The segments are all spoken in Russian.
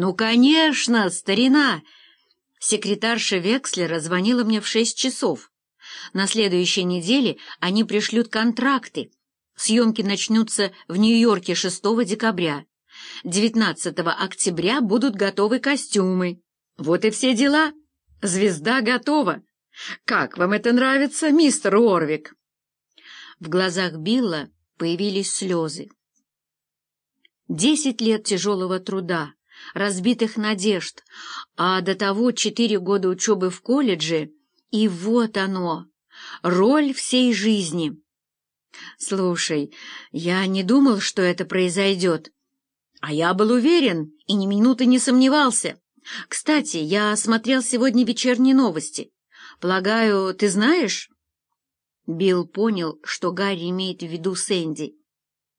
«Ну, конечно, старина!» Секретарша Векслера звонила мне в шесть часов. На следующей неделе они пришлют контракты. Съемки начнутся в Нью-Йорке 6 декабря. 19 октября будут готовы костюмы. Вот и все дела. Звезда готова. Как вам это нравится, мистер Уорвик?» В глазах Билла появились слезы. Десять лет тяжелого труда, разбитых надежд, а до того четыре года учебы в колледже, и вот оно, роль всей жизни. Слушай, я не думал, что это произойдет. А я был уверен и ни минуты не сомневался. Кстати, я смотрел сегодня вечерние новости. Полагаю, ты знаешь? Билл понял, что Гарри имеет в виду Сэнди.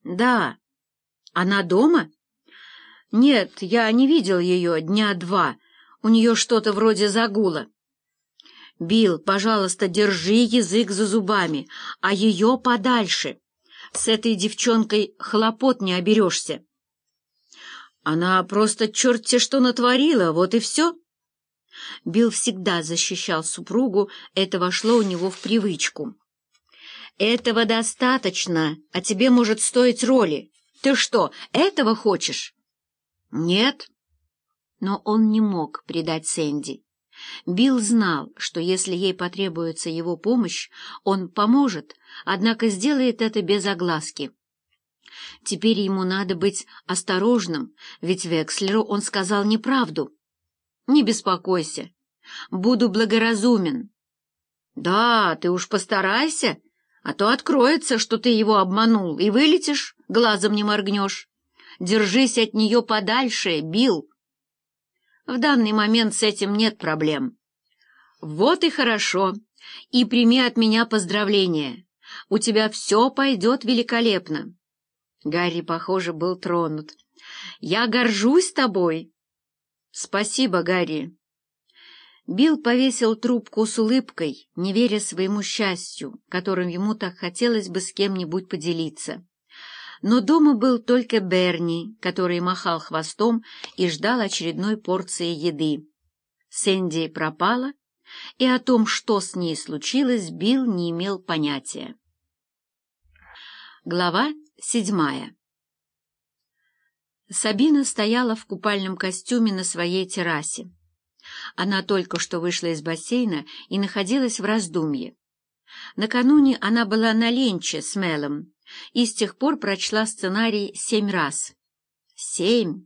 Да. Она дома? Нет, я не видел ее дня два. У нее что-то вроде загула. Билл, пожалуйста, держи язык за зубами, а ее подальше. С этой девчонкой хлопот не оберешься. Она просто черт-те что натворила, вот и все. Билл всегда защищал супругу, это вошло у него в привычку. «Этого достаточно, а тебе может стоить роли. Ты что, этого хочешь?» «Нет». Но он не мог предать Сэнди. Билл знал, что если ей потребуется его помощь, он поможет, однако сделает это без огласки. Теперь ему надо быть осторожным, ведь Векслеру он сказал неправду. «Не беспокойся, буду благоразумен». «Да, ты уж постарайся, а то откроется, что ты его обманул, и вылетишь, глазом не моргнешь». Держись от нее подальше, Билл. В данный момент с этим нет проблем. Вот и хорошо. И прими от меня поздравления. У тебя все пойдет великолепно. Гарри, похоже, был тронут. Я горжусь тобой. Спасибо, Гарри. Билл повесил трубку с улыбкой, не веря своему счастью, которым ему так хотелось бы с кем-нибудь поделиться. Но дома был только Берни, который махал хвостом и ждал очередной порции еды. Сэнди пропала, и о том, что с ней случилось, Билл не имел понятия. Глава седьмая Сабина стояла в купальном костюме на своей террасе. Она только что вышла из бассейна и находилась в раздумье. Накануне она была на ленче с Мелом, и с тех пор прочла сценарий семь раз. Семь!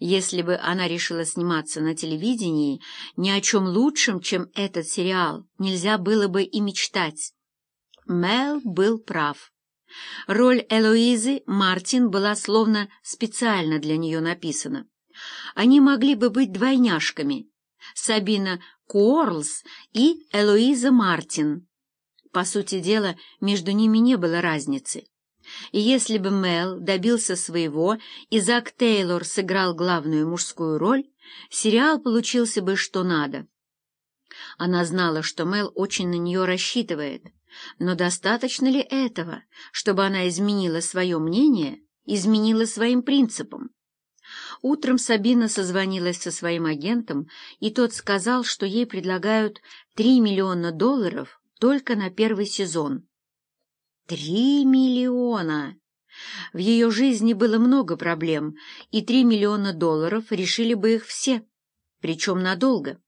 Если бы она решила сниматься на телевидении, ни о чем лучшем, чем этот сериал, нельзя было бы и мечтать. Мел был прав. Роль Элоизы Мартин была словно специально для нее написана. Они могли бы быть двойняшками — Сабина Куорлс и Элоиза Мартин. По сути дела, между ними не было разницы. И если бы Мел добился своего, и Зак Тейлор сыграл главную мужскую роль, сериал получился бы что надо. Она знала, что Мел очень на нее рассчитывает, но достаточно ли этого, чтобы она изменила свое мнение, изменила своим принципам? Утром Сабина созвонилась со своим агентом, и тот сказал, что ей предлагают 3 миллиона долларов только на первый сезон. Три миллиона! В ее жизни было много проблем, и три миллиона долларов решили бы их все, причем надолго.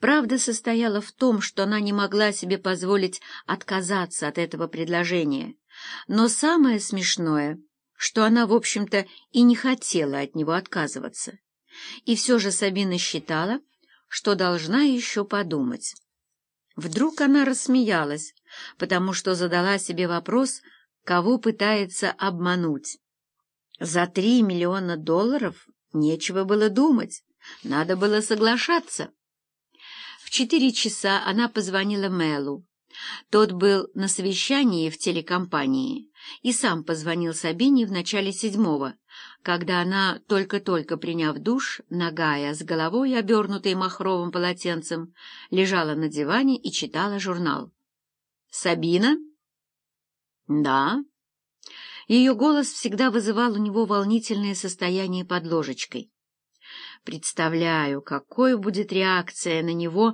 Правда состояла в том, что она не могла себе позволить отказаться от этого предложения. Но самое смешное, что она, в общем-то, и не хотела от него отказываться. И все же Сабина считала, что должна еще подумать. Вдруг она рассмеялась, потому что задала себе вопрос, кого пытается обмануть. За три миллиона долларов нечего было думать, надо было соглашаться. В четыре часа она позвонила Мэлу. Тот был на совещании в телекомпании и сам позвонил Сабине в начале седьмого, когда она, только-только приняв душ, нагая, с головой обернутой махровым полотенцем, лежала на диване и читала журнал. «Сабина?» «Да». Ее голос всегда вызывал у него волнительное состояние под ложечкой. Представляю, какой будет реакция на него